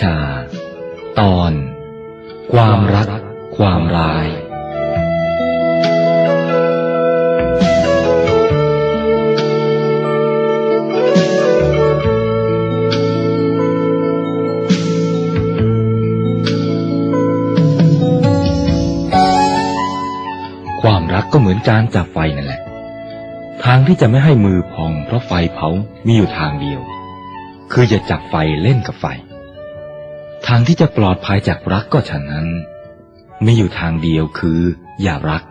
ชา ตอน ความรัก ความร้าย ความรักก็เหมือนการจับไฟนั่นแหละ ทางที่จะไม่ให้มือพองเพราะไฟเผามีอยู่ทางเดียว คืออย่าจับไฟเล่นกับไฟ ทางที่จะปลอดภัยจากรักก็ฉะนั้น มีอยู่ทางเดียวคือ อย่ารัก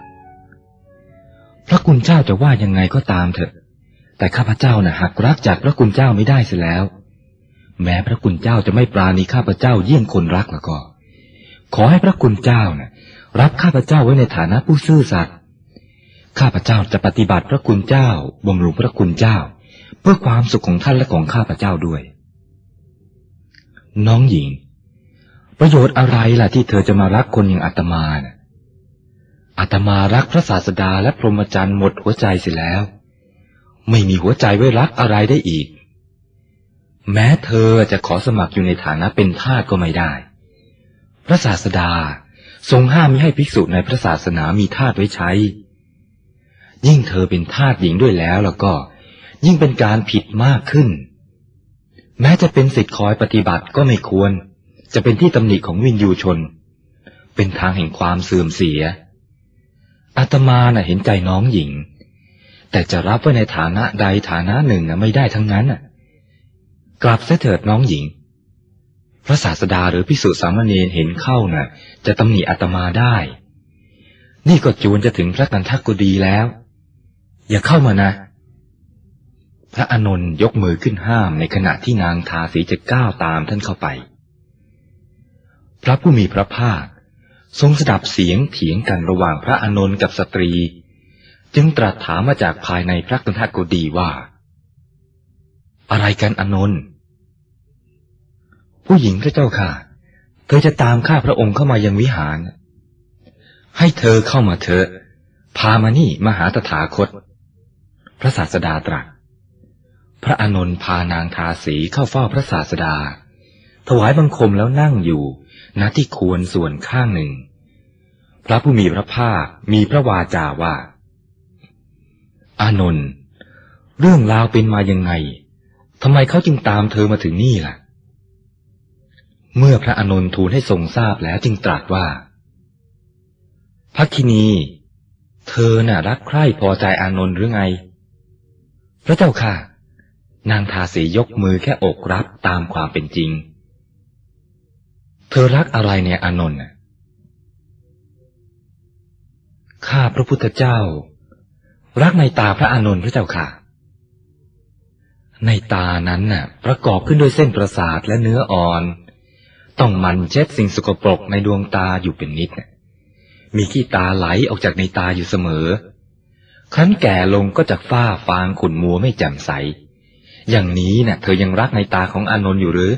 พระคุณเจ้าจะว่ายังไงก็ตามเถอะ แต่ข้าพเจ้านะ่ะหักรักจากพระคุณเจ้าไม่ได้เสียแล้ว แม้พระคุณเจ้าจะไม่ปราณีข้าพเจ้าเยี่ยงคนรักแล้วก็ ขอให้พระคุณเจ้านะ่ะ รับข้าพเจ้าไว้ในฐานะผู้ซื่อสัตย์ข้าพเจ้าจะปฏิบัติพระคุณเจ้าบำรุงพระคุณเจ้า เพื่อความสุขของท่านและของข้าพเจ้าด้วย น้องหญิง ประโยชน์อะไรล่ะที่เธอจะมารักคนอย่างอาตมานะอาตมารักพระศาสดาและพรหมจรรย์หมดหัวใจเสียแล้ว ไม่มีหัวใจไว้รักอะไรได้อีก แม้เธอจะขอสมัครอยู่ในฐานะเป็นทาสก็ไม่ได้ พระศาสดาทรงห้ามไม่ให้ภิกษุในพระศาสนามีทาสไว้ใช้ ยิ่งเธอเป็นทาสหญิงด้วยแล้วแล้วก็ ยิ่งเป็นการผิดมากขึ้น แม้จะเป็นสิทธิ์คอยปฏิบัติก็ไม่ควร จะเป็นที่ตำหนิของวินยูชน เป็นทางแห่งความเสื่อมเสีย อาตมาน่ะเห็นใจน้องหญิง แต่จะรับไว้ในฐานะใดฐานะหนึ่งน่ะไม่ได้ทั้งนั้นน่ะกลับเสถิดน้องหญิง พระศาสดาหรือพิสุสามเณรเห็นเข้าน่ะ จะตำหนิอาตมาได้ นี่ก็จวนจะถึงพระกันทักกุดีแล้ว อย่าเข้ามานะพระอานนท์ยกมือขึ้นห้ามในขณะที่นางทาสีจะก้าวตามท่านเข้าไป พระผู้มีพระภาค ทรงสดับเสียงเถียงกันระหว่างพระอานนท์กับสตรี จึงตรัสถามมาจากภายในพระกันทกุดีว่า อะไรกันอานนท์ผู้หญิงพระเจ้าค่ะ เธอจะตามข้าพระองค์เข้ามายังวิหาร ให้เธอเข้ามาเถอะ พามานี่มาหาตถาคต พระศาสดาตรัส พระอานนท์พานางทาสีเข้าเฝ้าพระศาสดา ถวายบังคมแล้วนั่งอยู่ณที่ควรส่วนข้างหนึ่ง พระผู้มีพระภาคมีพระวาจาว่า อานนท์เรื่องราวเป็นมายังไงทำไมเขาจึงตามเธอมาถึงนี่ล่ะ เมื่อพระอานนท์ทูลให้ทรงทราบแล้วจึงตรัสว่าพักคินี เธอน่ะรักใคร่พอใจอานนท์หรือไง พระเจ้าค่ะ นางทาสียกมือแค่อกรับตามความเป็นจริง ธอรักอะไรเนี่ยอานนท์น่ะข้าพระพุทธเจ้า รักในตาพระอานนท์พระเจ้าค่ะ ในตานั้นน่ะ ประกอบขึ้นด้วยเส้นประสาทและเนื้ออ่อน ต้องมันเช็ดสิ่งสกปรกในดวงตาอยู่เป็นนิด มีขี้ตาไหลออกจากในตาอยู่เสมอ ครั้นแก่ลงก็จะฝ้าฟางขุ่นมัวไม่แจ่มใส อย่างนี้นะ่ะ เธอยังรักในตาของอานนท์อยู่หรือ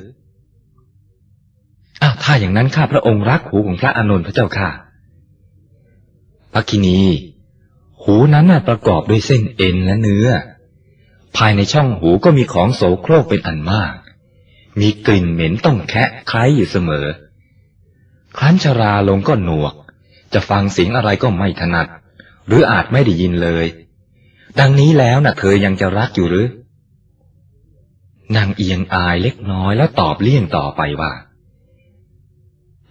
ถ้าอย่างนั้นข้าพระองค์รักหูของพระอานนท์พระเจ้าค่ะพระคินี หูนั้นน่ะประกอบด้วยเส้นเอ็นและเนื้อ ภายในช่องหูก็มีของโสโครกเป็นอันมาก มีกลิ่นเหม็นต้องแคะคล้ายอยู่เสมอ ครั้นชราลงก็หนวก จะฟังเสียงอะไรก็ไม่ถนัด หรืออาจไม่ได้ยินเลย ดังนี้แล้วนะ่ะเธอยังจะรักอยู่หรือนางเอียงอายเล็กน้อยแล้วตอบเลี่ยงต่อไปว่า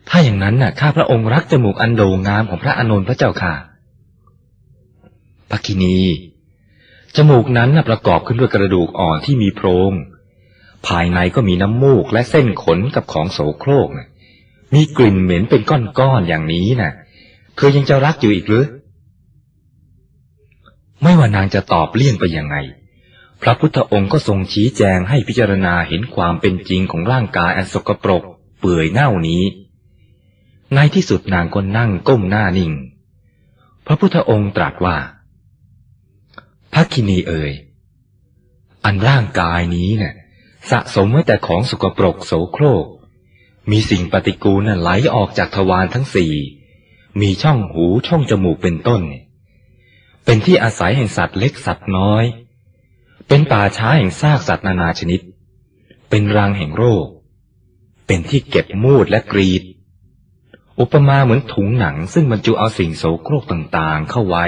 ถ้าอย่างนั้นน่ะ ข้าพระองค์รักจมูกอันโด่งงามของพระอานนท์พระเจ้าค่ะปักินี จมูกนั้นน่ะประกอบขึ้นด้วยกระดูกอ่อนที่มีโพรง ภายในก็มีน้ำมูกและเส้นขนกับของโสโครกนะมีกลิ่นเหม็นเป็นก้อนๆอย่างนี้นะ่ะ เธอยังจะรักอยู่อีกหรือ ไม่ว่านางจะตอบเลี่ยงไปยังไง พระพุทธองค์ก็ทรงชี้แจงให้พิจารณาเห็นความเป็นจริงของร่างกายอันสกปรก เปื่อยเน่านี้ ในที่สุดนางก็นั่งก้มหน้านิ่ง พระพุทธองค์ตรัสว่าพักคินีเอ่ย อันร่างกายนี้เนะ่ยสะสมไว้แต่ของสกปรกโสโครก มีสิ่งปฏิกูลน่ะไหลออกจากทวารทั้งสี่ มีช่องหูช่องจมูกเป็นต้น เป็นที่อาศัยแห่งสัตว์เล็กสัตว์น้อย เป็นป่าช้าแห่งซากสัตว์นานาชนิด เป็นรังแห่งโรค เป็นที่เก็บมูดและกรีด อุปมาเหมือนถุงหนังซึ่งบรรจุเอาสิ่งโสโครกต่างๆ เข้าไว้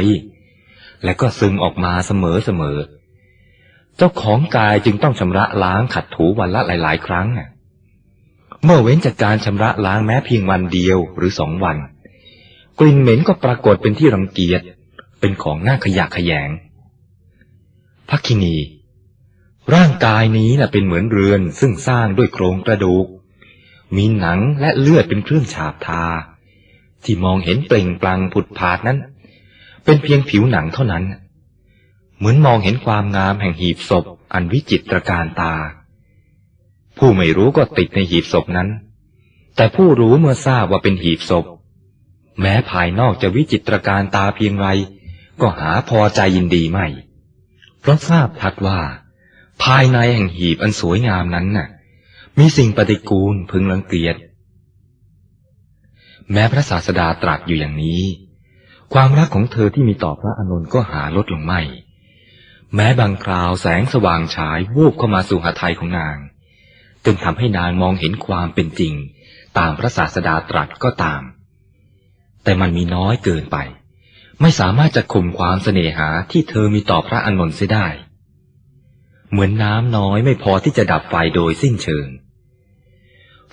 และก็ซึมออกมาเสมอๆเจ้าของกายจึงต้องชำระล้างขัดถูวันละหลาย ๆ ครั้ง เมื่อเว้นจากการชำระล้างแม้เพียงวันเดียวหรือสองวัน กลิ่นเหม็นก็ปรากฏเป็นที่รังเกียจ เป็นของน่าขยะขยงพักคินี ร่างกายนี้นะเป็นเหมือนเรือนซึ่งสร้างด้วยโครงกระดูก มีหนังและเลือดเป็นเครื่องฉาบทา ที่มองเห็นเปล่งปลั่งผุดผาดนั้น เป็นเพียงผิวหนังเท่านั้น เหมือนมองเห็นความงามแห่งหีบศพอันวิจิตรการตา ผู้ไม่รู้ก็ติดในหีบศพนั้น แต่ผู้รู้เมื่อทราบว่าเป็นหีบศพ แม้ภายนอกจะวิจิตรการตาเพียงไร ก็หาพอใจยินดีไม่ เพราะทราบทัดว่า ภายในแห่งหีบอันสวยงามนั้นน่ะ มีสิ่งปฏิกูลพึงรังเกียจ แม้พระศาสดาตรัสอยู่อย่างนี้ ความรักของเธอที่มีต่อพระอานนท์ก็หาลดลงไม่ แม้บางคราวแสงสว่างฉายวูบเข้ามาสู่หทัยของนาง จึงทำให้นางมองเห็นความเป็นจริง ตามพระศาสดาตรัสก็ตาม แต่มันมีน้อยเกินไป ไม่สามารถจะข่มความเสน่หาที่เธอมีต่อพระอนนท์เสียได้ เหมือนน้ำน้อยไม่พอที่จะดับไฟโดยสิ้นเชิง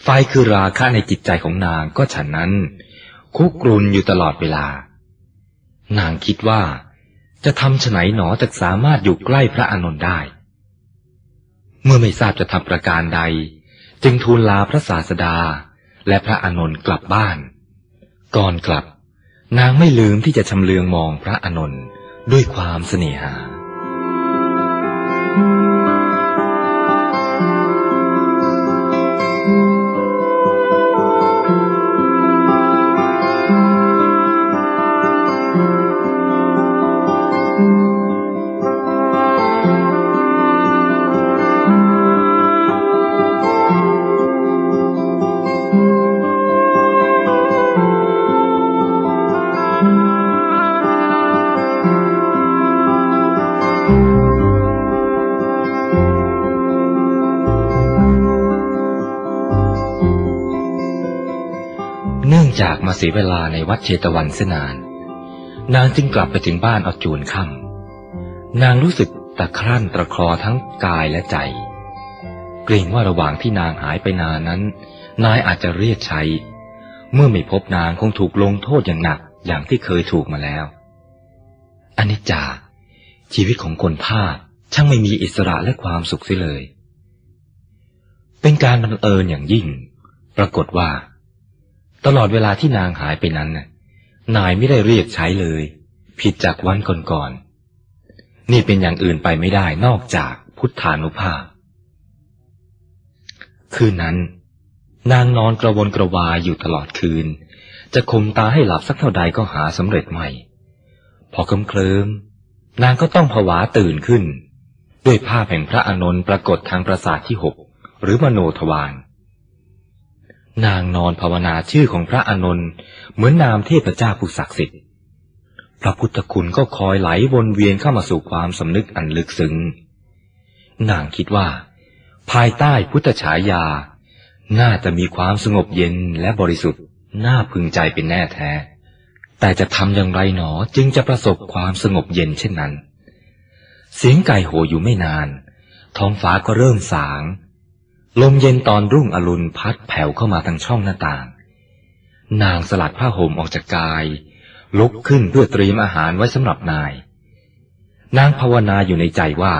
ไฟคือราคะในจิตใจของนางก็ฉันนั้น คุกรุนอยู่ตลอดเวลา นางคิดว่า จะทำฉไนหนอจะสามารถอยู่ใกล้พระอนนท์ได้ เมื่อไม่ทราบจะทำประการใด จึงทูลลาพระศาสดาและพระอนนท์กลับบ้าน ก่อนกลับ นางไม่ลืมที่จะชำเลืองมองพระอนนท์ด้วยความเสน่หา จากมาเสียเวลาในวัดเชตวันเสนาน นางจึงกลับไปถึงบ้านเอาจูนค่ำนางรู้สึกตะครั่นตะคลอทั้งกายและใจ เกรงว่าระหว่างที่นางหายไปนานนั้น นายอาจจะเรียกใช้ เมื่อไม่พบนางคงถูกลงโทษอย่างหนักอย่างที่เคยถูกมาแล้วอนิจจา ชีวิตของคนทาช่างไม่มีอิสระและความสุขเสียเลย เป็นการบังเอิญอย่างยิ่ง ปรากฏว่า ตลอดเวลาที่นางหายไปนั้นน่ะ นายไม่ได้เรียกใช้เลย ผิดจากวันก่อนๆนี่เป็นอย่างอื่นไปไม่ได้นอกจากพุทธานุภาพ คืนนั้น นางนอนกระวนกระวายอยู่ตลอดคืน จะคมตาให้หลับสักเท่าใดก็หาสำเร็จไม่พอเคลิ้มเคลิมนางก็ต้องผวาตื่นขึ้น ด้วยภาพแห่งพระอานนท์ปรากฏทางประสาทที่หกหรือมโนทวาร นางนอนภาวนาชื่อของพระอานนท์เหมือนนามเทพเจ้าผู้ศักดิ์สิทธิ์ พระพุทธคุณก็คอยไหลวนเวียนเข้ามาสู่ความสำนึกอันลึกซึ้ง นางคิดว่า ภายใต้พุทธฉายา น่าจะมีความสงบเย็นและบริสุทธิ์ น่าพึงใจเป็นแน่แท้ แต่จะทำอย่างไรหนอจึงจะประสบความสงบเย็นเช่นนั้น เสียงไก่โหอยู่ไม่นาน ท้องฟ้าก็เริ่มสาง ลมเย็นตอนรุ่งอรุณพัดแผ่วเข้ามาทางช่องหน้าต่าง นางสลัดผ้าห่มออกจากกาย ลุกขึ้นเพื่อเตรียมอาหารไว้สำหรับนาย นางภาวนาอยู่ในใจว่า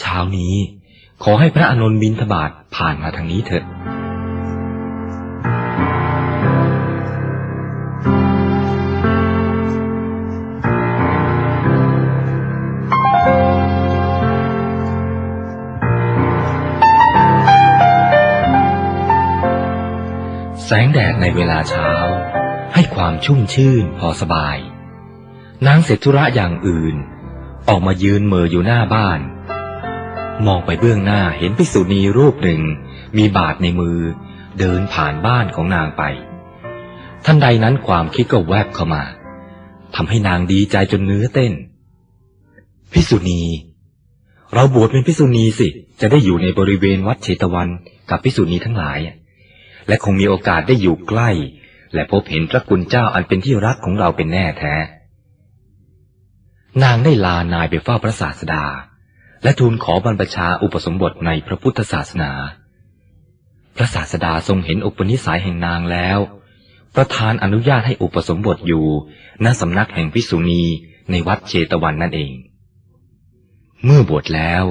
เช้านี้ขอให้พระอนุนบินทบาทผ่านมาทางนี้เถิด แสงแดดในเวลาเช้า ให้ความชุ่มชื่นพอสบาย นางเสร็จธุระอย่างอื่น ออกมายืนเมออยู่หน้าบ้าน มองไปเบื้องหน้าเห็นพิสุณีรูปหนึ่ง มีบาทในมือ เดินผ่านบ้านของนางไป ท่านใดนั้นความคิดก็แวบเข้ามาทำให้นางดีใจจนเนื้อเต้นพิสุณี เราบวชเป็นพิสุณีสิ จะได้อยู่ในบริเวณวัดเชตวันกับพิสุณีทั้งหลาย และคงมีโอกาสได้อยู่ใกล้ และพบเห็นพระคุณเจ้าอันเป็นที่รักของเราเป็นแน่แท้ นางได้ลานายไปเฝ้าพระศาสดา และทูลขอบรรพชาอุปสมบทในพระพุทธศาสนา พระศาสดาทรงเห็นอุปนิสัยแห่งนางแล้ว ประทานอนุญาตให้อุปสมบทอยู่ณสำนักแห่งพิสุณีในวัดเชตวันนั่นเอง เมื่อบวชแล้ว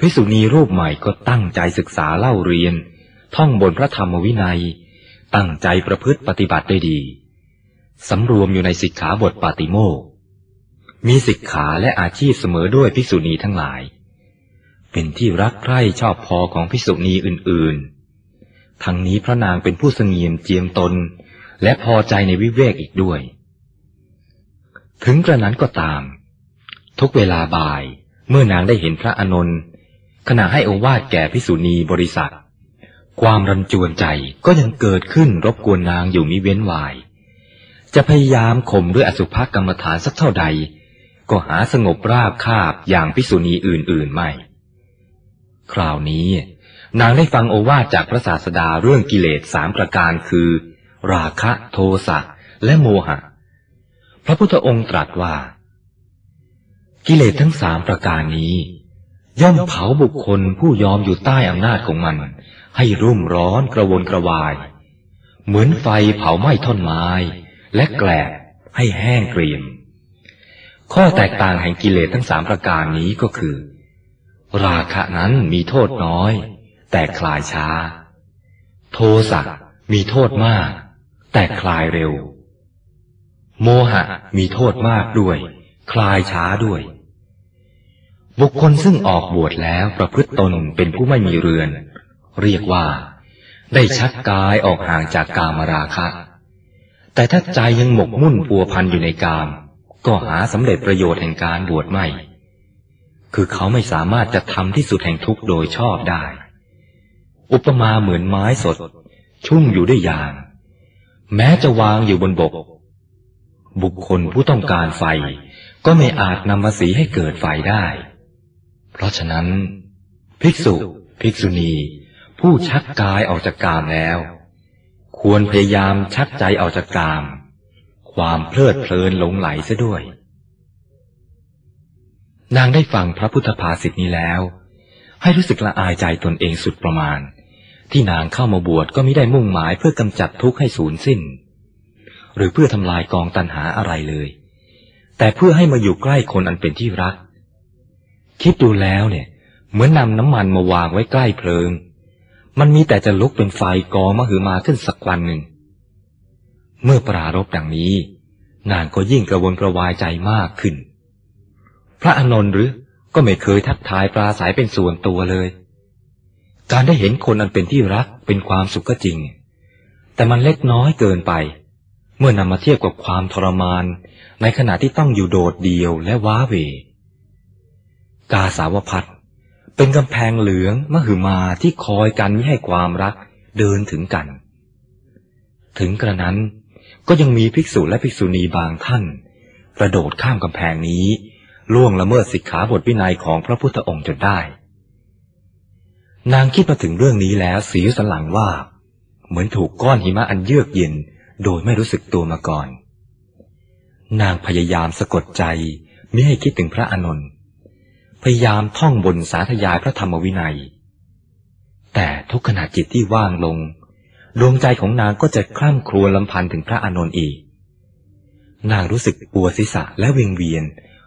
พิสุณีรูปใหม่ก็ตั้งใจศึกษาเล่าเรียน ท่องบนพระธรรมวินัย ตั้งใจประพฤติปฏิบัติได้ดี สำรวมอยู่ในสิกขาบทปาติโมกมีสิกขาและอาชีพเสมอด้วยภิกษุณีทั้งหลาย เป็นที่รักใคร่ชอบพอของภิกษุณีอื่นๆ ทั้งนี้พระนางเป็นผู้เสงี่ยมเจียมตน และพอใจในวิเวกอีกด้วย ถึงกระนั้นก็ตาม ทุกเวลาบ่ายเมื่อนางได้เห็นพระอนนท์ขณะให้อวาทแก่พิสุณีบริษัท ความรันจวนใจก็ยังเกิดขึ้นรบกวนนางอยู่มิเว้นวาย จะพยายามข่มด้วยอสุภกรรมฐานสักเท่าใด ก็หาสงบราบคาบอย่างพิสุณีอื่นๆไม่ คราวนี้ นางได้ฟังโอวาทจากพระศาสดาเรื่องกิเลสสามประการคือ ราคะโทสะและโมหะ พระพุทธองค์ตรัสว่า กิเลสทั้งสามประการนี้ ย่อมเผาบุคคลผู้ยอมอยู่ใต้อำนาจของมัน ให้รุ่มร้อนกระวนกระวาย เหมือนไฟเผาไหม้ท่อนไม้ และแกลบให้แห้งเกรียม ข้อแตกต่างแห่งกิเลสทั้งสามประการนี้ก็คือ ราคะนั้นมีโทษน้อย แต่คลายช้า โทสะมีโทษมาก แต่คลายเร็ว โมหะมีโทษมากด้วย คลายช้าด้วยบุคคลซึ่งออกบวชแล้วประพฤติตนเป็นผู้ไม่มีเรือน เรียกว่า ได้ชักกายออกห่างจากกามราคะ แต่ถ้าใจยังหมกมุ่นปัวพันอยู่ในกาม ก็หาสำเร็จประโยชน์แห่งการบวชไม่ คือเขาไม่สามารถจะทำที่สุดแห่งทุกข์โดยชอบได้ อุปมาเหมือนไม้สด ชุ่มอยู่ด้วยยาง แม้จะวางอยู่บนบก บุคคลผู้ต้องการไฟ ก็ไม่อาจนำมาสีให้เกิดไฟได้ เพราะฉะนั้น ภิกษุ ภิกษุณี ผู้ชักกายออกจากกามแล้ว ควรพยายามชักใจออกจากกาม ความเพลิดเพลินหลงไหลซะด้วย นางได้ฟังพระพุทธภาษิตนี้แล้ว ให้รู้สึกละอายใจตนเองสุดประมาณ ที่นางเข้ามาบวชก็ไม่ได้มุ่งหมายเพื่อกำจัดทุกข์ให้สูญสิ้น หรือเพื่อทำลายกองตันหาอะไรเลย แต่เพื่อให้มาอยู่ใกล้คนอันเป็นที่รัก คิดดูแล้วเนี่ยเหมือนนำน้ำมันมาวางไว้ใกล้เพลิง มันมีแต่จะลุกเป็นไฟกอมหือมาขึ้นสักวันหนึ่ง เมื่อปรารบดังนี้ นางก็ยิ่งกระวนกระวายใจมากขึ้น พระอนนท์หรือก็ไม่เคยทักทายปราศัยเป็นส่วนตัวเลย การได้เห็นคนอันเป็นที่รักเป็นความสุขก็จริง แต่มันเล็กน้อยเกินไป เมื่อนำมาเทียบกับความทรมาน ในขณะที่ต้องอยู่โดดเดียวและว้าเว กาสาวพัด เป็นกำแพงเหลืองมหึมาที่คอยกันไม่ให้ความรักเดินถึงกัน ถึงกระนั้นก็ยังมีภิกษุและภิกษุณีบางท่าน กระโดดข้ามกำแพงนี้ ล่วงละเมิดสิกขาบทวินัยของพระพุทธองค์จนได้ นางคิดมาถึงเรื่องนี้แล้วสีสันหลังว่า เหมือนถูกก้อนหิมะอันเยือกเย็นโดยไม่รู้สึกตัวมาก่อน นางพยายามสะกดใจไม่ให้คิดถึงพระอานนท์ พยายามท่องบนสาธยายพระธรรมวินัย แต่ทุกขณะจิตที่ว่างลง ดวงใจของนางก็จะคล่ำครวญลำพันถึงพระอานนท์อีก นางรู้สึกปวดศีรษะและวิงเวียน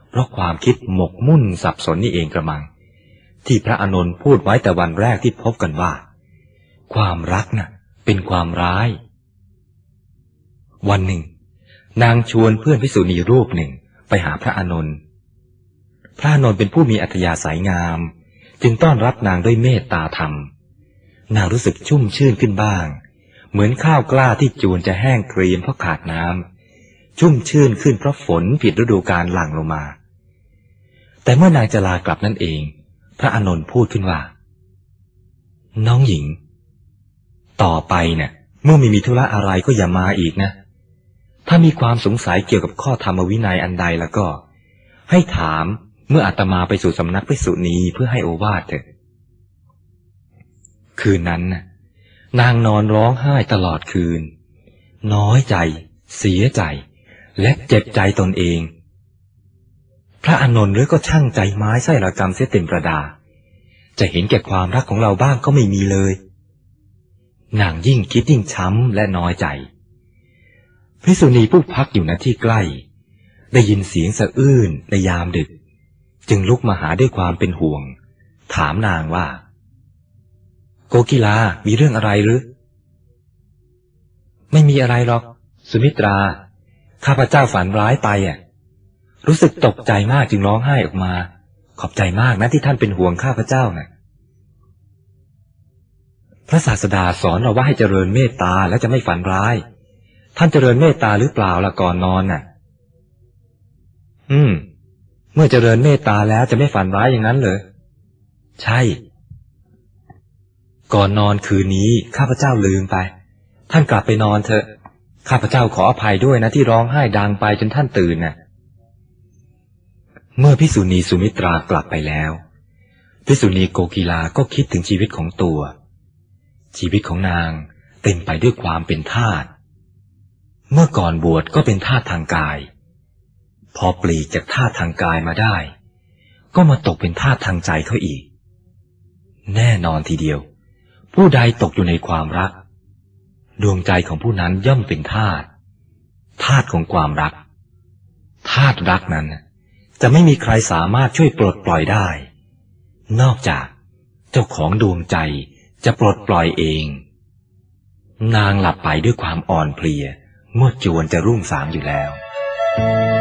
เพราะความคิดหมกมุ่นสับสนนี่เองกระมัง ที่พระอานนท์พูดไว้แต่วันแรกที่พบกันว่า ความรักนะ่ะ เป็นความร้าย วันหนึ่ง นางชวนเพื่อนพิสุณีรูปหนึ่งไปหาพระอานนท์ พระนนท์เป็นผู้มีอัธยาศัยงาม จึงต้อนรับนางด้วยเมตตาธรรม นางรู้สึกชุ่มชื่นขึ้นบ้าง เหมือนข้าวกล้าที่จูนจะแห้งเกรียมเพราะขาดน้ำชุ่มชื่นขึ้นเพราะฝนผิดฤดูกาลหลั่งลงมา แต่เมื่อนางจะลากลับนั่นเอง พระอนนท์พูดขึ้นว่า น้องหญิง ต่อไปเนะ่ยเมื่อม่มีธุระอะไรก็อย่ามาอีกนะ ถ้ามีความสงสัยเกี่ยวกับข้อธรรมวินัยอันใดแล้วก็ ให้ถาม เมื่ออาตมาไปสู่สำนักพิสุนีเพื่อให้โอวาทเถอะคืนนั้นนางนอนร้องไห้ตลอดคืน น้อยใจ เสียใจ และเจ็บใจตนเอง พระอนนท์หรือก็ช่างใจไม้ไส้ระกรรมเสียเต็มประดา จะเห็นแก่ความรักของเราบ้างก็ไม่มีเลยนางยิ่งคิดยิ่งช้ำและน้อยใจพิสุณีผู้พักอยู่ณที่ใกล้ ได้ยินเสียงสะอื้นในยามดึก จึงลุกมาหาด้วยความเป็นห่วง ถามนางว่า โกกีลา มีเรื่องอะไรหรือ ไม่มีอะไรหรอก สุมิตรา ข้าพเจ้าฝันร้ายไปอะ รู้สึกตกใจมากจึงร้องไห้ออกมา ขอบใจมากนะที่ท่านเป็นห่วงข้าพเจ้านะ่ะพระศาสดาสอนเราว่าให้เจริญเมตตาและจะไม่ฝันร้าย ท่านเจริญเมตตาหรือเปล่าล่ะก่อนนอนน่ะ อืม เมื่อเจริญเมตตาแล้วจะไม่ฝันร้ายอย่างนั้นเลยใช่ ก่อนนอนคืนนี้ข้าพเจ้าลืมไป ท่านกลับไปนอนเถอะ ข้าพเจ้าขออภัยด้วยนะที่ร้องไห้ดังไปจนท่านตื่นน่ะ เมื่อพิสุณีสุมิตรากลับไปแล้วพิสุณีโกกีลาก็คิดถึงชีวิตของตัว ชีวิตของนางเต็มไปด้วยความเป็นทาส เมื่อก่อนบวชก็เป็นทาสทางกาย พอปลีกจากท่าทางกายมาได้ ก็มาตกเป็นท่าทางใจเขาอีก แน่นอนทีเดียว ผู้ใดตกอยู่ในความรัก ดวงใจของผู้นั้นย่อมเป็นทาสทาสของความรักทาสรักนั้น จะไม่มีใครสามารถช่วยปลดปล่อยได้ นอกจากเจ้าของดวงใจจะปลดปล่อยเอง นางหลับไปด้วยความอ่อนเพลียเมื่อจวนจะรุ่งสางอยู่แล้วพ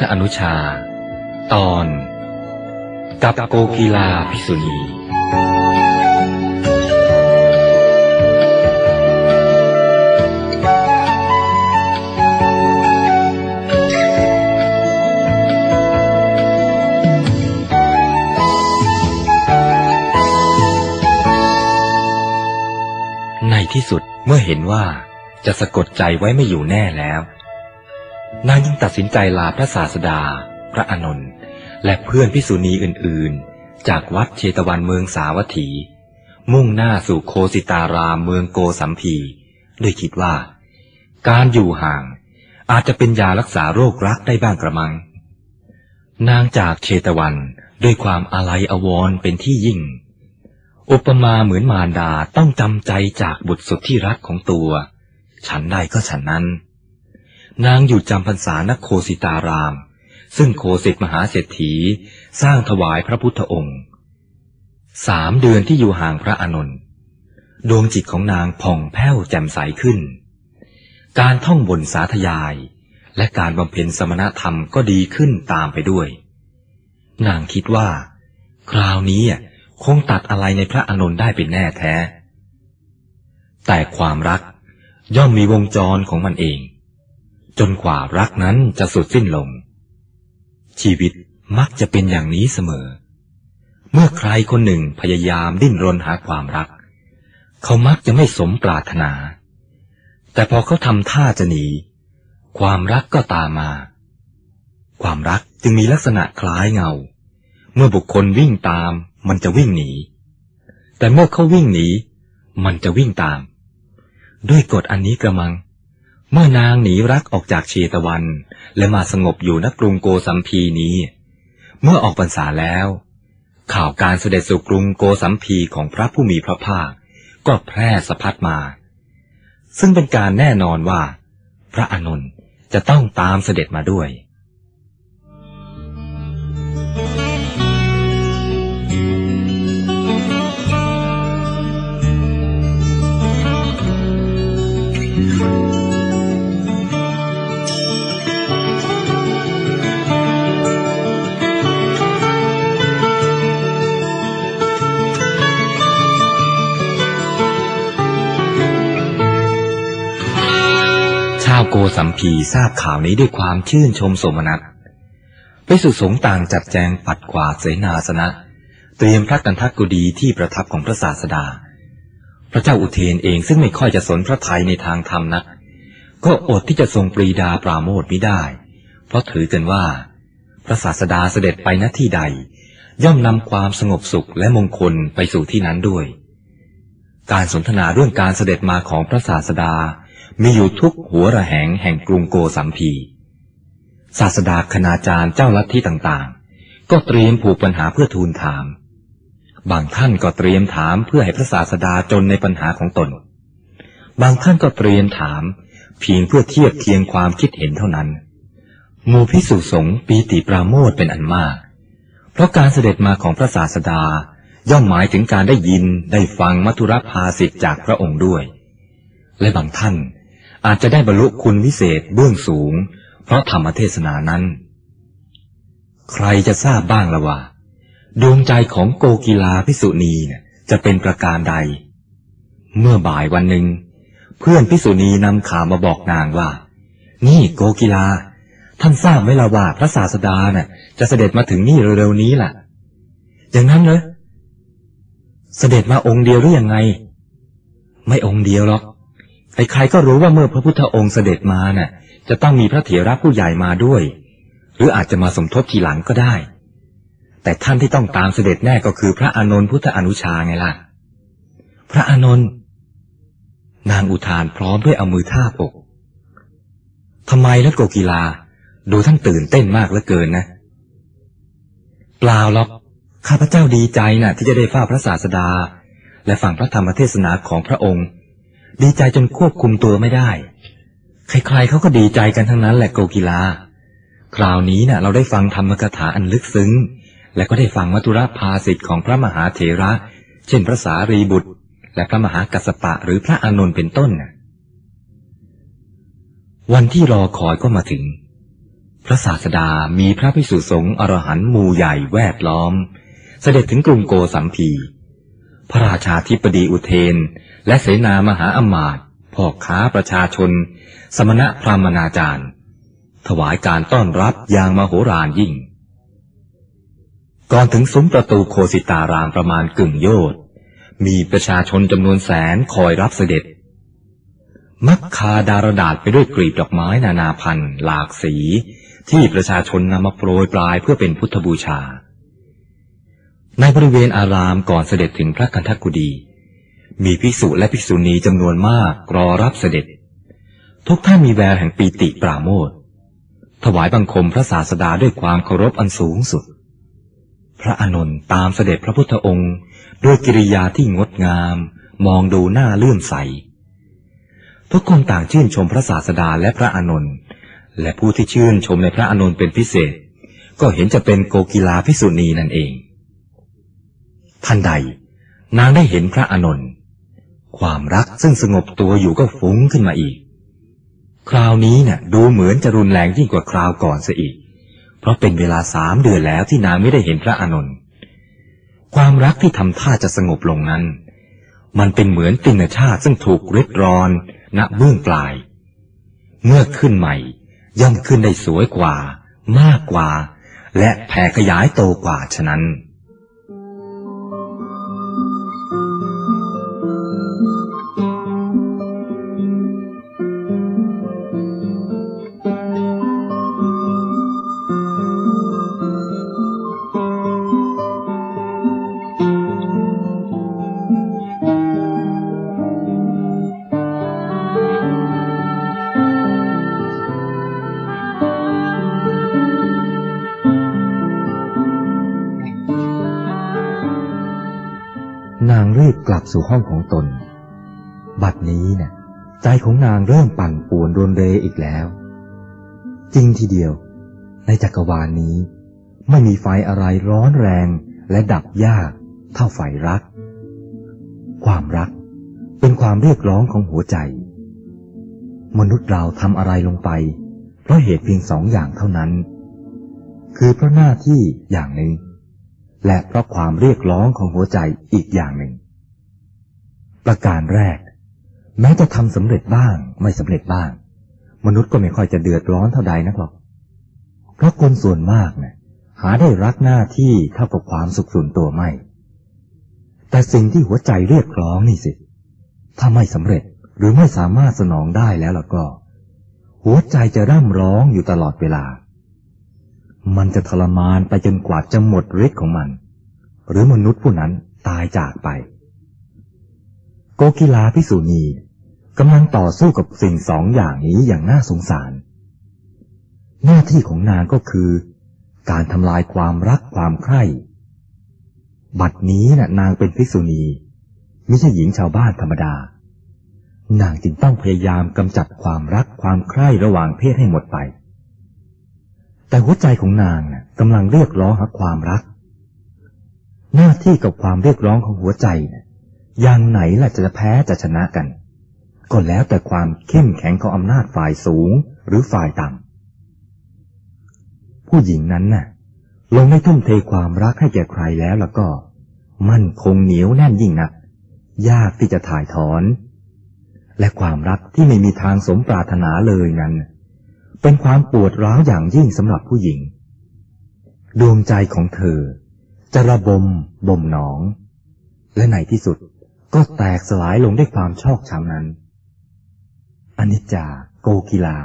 ธอนุชา ตอน กับโกกีลาภิกษุณีในที่สุดเมื่อเห็นว่าจะสะกดใจไว้ไม่อยู่แน่แล้ว นางยิ่งตัดสินใจลาพระศาสดา พระอนนท์และเพื่อนพิสุณีอื่นๆ จากวัดเชตวันเมืองสาวัตถี มุ่งหน้าสู่โคสิตารามเมืองโกสัมพีด้วยคิดว่า การอยู่ห่างอาจจะเป็นยารักษาโรครักได้บ้างกระมัง นางจากเชตวันด้วยความอาลัยอวรเป็นที่ยิ่ง อุปมาเหมือนมารดาต้องจำใจจากบุตรสุดที่รักของตัว ฉันใดก็ฉันนั้น นางอยู่จำพรรษานโคสิตาราม ซึ่งโคสิตมหาเศรษฐีสร้างถวายพระพุทธองค์สามเดือนที่อยู่ห่างพระอานนท์ดวงจิตของนางผ่องแผ้วแจ่มใสขึ้น การท่องบนสาธยาย และการบำเพ็ญสมณธรรมก็ดีขึ้นตามไปด้วย นางคิดว่า คราวนี้คงตัดอะไรในพระอานนท์ได้เป็นแน่แท้ แต่ความรักย่อมมีวงจรของมันเอง จนกว่ารักนั้นจะสุดสิ้นลง ชีวิตมักจะเป็นอย่างนี้เสมอ เมื่อใครคนหนึ่งพยายามดิ้นรนหาความรัก เขามักจะไม่สมปรารถนา แต่พอเขาทำท่าจะหนี ความรักก็ตามมา ความรักจึงมีลักษณะคล้ายเงา เมื่อบุคคลวิ่งตามมันจะวิ่งหนี แต่เมื่อเขาวิ่งหนี มันจะวิ่งตาม ด้วยกฎอันนี้กระมัง เมื่อนางหนีรักออกจากเชตวัน และมาสงบอยู่ณกรุงโกสัมพีนี้ เมื่อออกพรรษาแล้ว ข่าวการเสด็จสู่กรุงโกสัมพีของพระผู้มีพระภาค ก็แพร่สะพัดมา ซึ่งเป็นการแน่นอนว่า พระอนุนจะต้องตามเสด็จมาด้วย thank you โกสัมพีทราบข่าวนี้ด้วยความชื่นชมสมนัตไปสู่สงต่างจัดแจงปัดกวาดเสนาสนะ เตรียมพระกันทักกุดีที่ประทับของพระศาสดา พระเจ้าอุเทนเองซึ่งไม่ค่อยจะสนพระไทยในทางธรรมนัก ก็อดที่จะทรงปรีดาปราโมทไม่ได้ เพราะถือกันว่า พระศาสดาเสด็จไปณที่ใด ย่อมนำความสงบสุขและมงคลไปสู่ที่นั้นด้วย การสนทนาเรื่องการเสด็จมาของพระศาสดา มีอยู่ทุกหัวระแหงแห่งกรุงโกสัมพี ศาสดาคณาจารย์เจ้าลัทธิต่างๆ ก็เตรียมผูกปัญหาเพื่อทูลถาม บางท่านก็เตรียมถามเพื่อให้พระศาสดาจนในปัญหาของตน บางท่านก็เตรียมถาม เพียงเพื่อเทียบเคียงความคิดเห็นเท่านั้น มูพิสุสงปีติปราโมทเป็นอันมาก เพราะการเสด็จมาของพระศาสดาย่อมหมายถึงการได้ยินได้ฟังมัทุรภาสิทธิจากพระองค์ด้วย และบางท่าน อาจจะได้บรรลุคุณวิเศษเบื้องสูง เพราะธรรมเทศนานั้น ใครจะทราบบ้างละว่า ดวงใจของโกกีลาพิสุณีเนี่ยจะเป็นประการใด เมื่อบ่ายวันหนึ่ง เพื่อนพิสุณีนำข่าวมาบอกนางว่า นี่โกกีลา ท่านทราบไหมล่ะว่าพระศาสดาน่ะจะเสด็จมาถึงนี่เร็วๆนี้ล่ะ อย่างนั้นเลยเสด็จมาองค์เดียวหรือยังไง ไม่องค์เดียวหรอก ใครๆก็รู้ว่าเมื่อพระพุทธองค์เสด็จมาน่ะ จะต้องมีพระเถระผู้ใหญ่มาด้วย หรืออาจจะมาสมทบทีหลังก็ได้ แต่ท่านที่ต้องตามเสด็จแน่ก็คือพระอานนท์พุทธอนุชาไงล่ะ พระอานนท์นางอุทานพร้อมด้วยเอามือท่าบอกทำไมแล้วโกกีลาดูท่านตื่นเต้นมากเหลือเกินนะ เปล่าหรอกข้าพเจ้าดีใจนะ่ะ ที่จะได้ฝ้าพระศาสดา และฟังพระธรรมเทศนาของพระองค์ ดีใจจนควบคุมตัวไม่ได้ ใครๆเขาก็ดีใจกันทั้งนั้นแหละโกกีลาคราวนี้นะ่ะ เราได้ฟังธรรมกถาอันลึกซึ้ง และก็ได้ฟังมัตุรภาสิทธิ์ของพระมหาเถระ เช่นพระสารีบุตร และพระมหากัสสปะหรือพระอานนท์เป็นต้นนะวันที่รอคอยก็มาถึง พระศาสดามีพระภิกษุสงฆ์อรหันต์มูใหญ่แวดล้อม เสด็จถึงกรุงโกสัมพี พระราชาธิปดีอุเทน และเสนามหาอมาตย์พ่อค้าประชาชน สมณะพราหมณาจารย์ ถวายการต้อนรับอย่างมโหฬารยิ่ง ก่อนถึงซุ้มประตูโคสิตารามประมาณกึ่งโยชนมีประชาชนจำนวนแสนคอยรับเสด็จ มักคาดารดาษไปด้วยกลีบดอกไม้นานาพันธุ์ หลากสี ที่ประชาชนนำมาโปรยปลายเพื่อเป็นพุทธบูชา ในบริเวณอารามก่อนเสด็จถึงพระกันทกุดี มีภิกษุและภิกษุณีจำนวนมากรอรับเสด็จ ทุกท่านมีแววแห่งปีติปราโมทถวายบังคมพระศาสดาด้วยความเคารพอันสูงสุด พระอานนท์ตามเสด็จพระพุทธองค์ด้วยกิริยาที่งดงาม มองดูหน้าเลื่อมใส ทุกคนต่างชื่นชมพระศาสดาและพระอานนท์และผู้ที่ชื่นชมในพระอานนท์เป็นพิเศษ ก็เห็นจะเป็นโกกีลาพิสุณีนั่นเอง ทันใดนางได้เห็นพระอานนท์ ความรักซึ่งสงบตัวอยู่ก็ฟุ้งขึ้นมาอีก คราวนี้เนี่ยดูเหมือนจะรุนแรงยิ่งกว่าคราวก่อนซะอีก เพราะเป็นเวลาสามเดือนแล้วที่นางไม่ได้เห็นพระอานนท์ความรักที่ทำท่าจะสงบลงนั้น มันเป็นเหมือนตินชาติซึ่งถูกริดรอน ณเบื้องปลาย เมื่อขึ้นใหม่ ย่อมขึ้นได้สวยกว่า มากกว่า และแผ่ขยายโตกว่าฉะนั้น สู่ห้องของตน บัดนี้นะ่ะ ใจของนางเริ่มปั่นป่วนรนเรอีกแล้ว จริงทีเดียว ในจักรวาลนนี้ ไม่มีไฟอะไรร้อนแรงและดับยาก เท่าไฟรัก ความรักเป็นความเรียกร้องของหัวใจ มนุษย์เราทำอะไรลงไป เพราะเหตุเพียงสองอย่างเท่านั้น คือเพราะหน้าที่อย่างหนึ่งและเพราะความเรียกร้องของหัวใจอีกอย่างหนึ่ง ประการแรก แม้จะทำสำเร็จบ้าง ไม่สำเร็จบ้าง มนุษย์ก็ไม่ค่อยจะเดือดร้อนเท่าใดนักหรอก เพราะคนส่วนมากเนี่ยหาได้รักหน้าที่เท่ากับความสุขส่วนตัวไม่ แต่สิ่งที่หัวใจเรียกร้องนี่สิ ถ้าไม่สำเร็จหรือไม่สามารถสนองได้แล้วล่ะก็ หัวใจจะร่ำร้องอยู่ตลอดเวลา มันจะทรมานไปจนกว่าจะหมดฤทธิ์ของมัน หรือมนุษย์ผู้นั้นตายจากไป โกกีลาพิสุนีกำลังต่อสู้กับสิ่งสองอย่างนี้อย่างน่าสงสาร หน้าที่ของนางก็คือ การทำลายความรักความใคร่ บัดนี้นะ่ะนางเป็นภิกษุณีไม่ใช่หญิงชาวบ้านธรรมดา นางจึงต้องพยายามกำจัดความรักความใคร่ระหว่างเพศให้หมดไป แต่หัวใจของนางนะ่ะกำลังเรียกร้องหาความรัก หน้าที่กับความเรียกร้องของหัวใจนะ่ะ อย่างไหนล่ะจะแพ้จะชนะกัน ก็แล้วแต่ความเข้มแข็งของอำนาจฝ่ายสูงหรือฝ่ายต่ำผู้หญิงนั้นน่ะ ลงได้ทุ่มเทความรักให้แก่ใครแล้วแล้วก็ มั่นคงเหนียวแน่นยิ่งนัก ยากที่จะถ่ายถอน และความรักที่ไม่มีทางสมปรารถนาเลยนั้น เป็นความปวดร้าวอย่างยิ่งสำหรับผู้หญิง ดวงใจของเธอจะระบมบ่มหนอง และในที่สุด ก็แตกสลายลงด้วยความชอกช้ำนั้นอนิจจาโกกีลา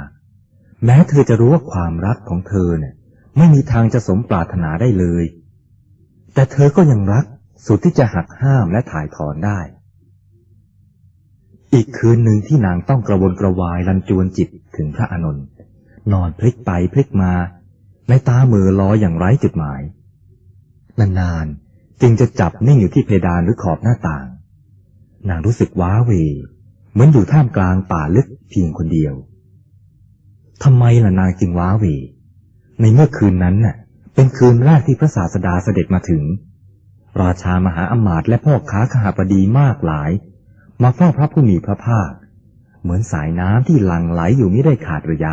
แม้เธอจะรู้ว่าความรักของเธอเนี่ย ไม่มีทางจะสมปรารถนาได้เลย แต่เธอก็ยังรักสุดที่จะหักห้ามและถ่ายถอนได้ อีกคืนหนึ่งที่นางต้องกระวนกระวายรันจวนจิตถึงพระอานนท์นอนพลิกไปพลิกมา ในตามือลอยอย่างไร้จุดหมาย นานๆ จึงจะจับนิ่งอยู่ที่เพดานหรือขอบหน้าต่าง นางรู้สึกว้าเว เหมือนอยู่ท่ามกลางป่าลึกเพียงคนเดียวทำไมล่ะนางจึงว้าเว ในเมื่อคืนนั้นน่ะ เป็นคืนแรกที่พระศาสดาเสด็จมาถึง ราชามหาอมาตย์และพ่อค้าขหบดีมากหลาย มาเฝ้าพระผู้มีพระภาค เหมือนสายน้ำที่หลั่งไหลอยู่ไม่ได้ขาดระยะ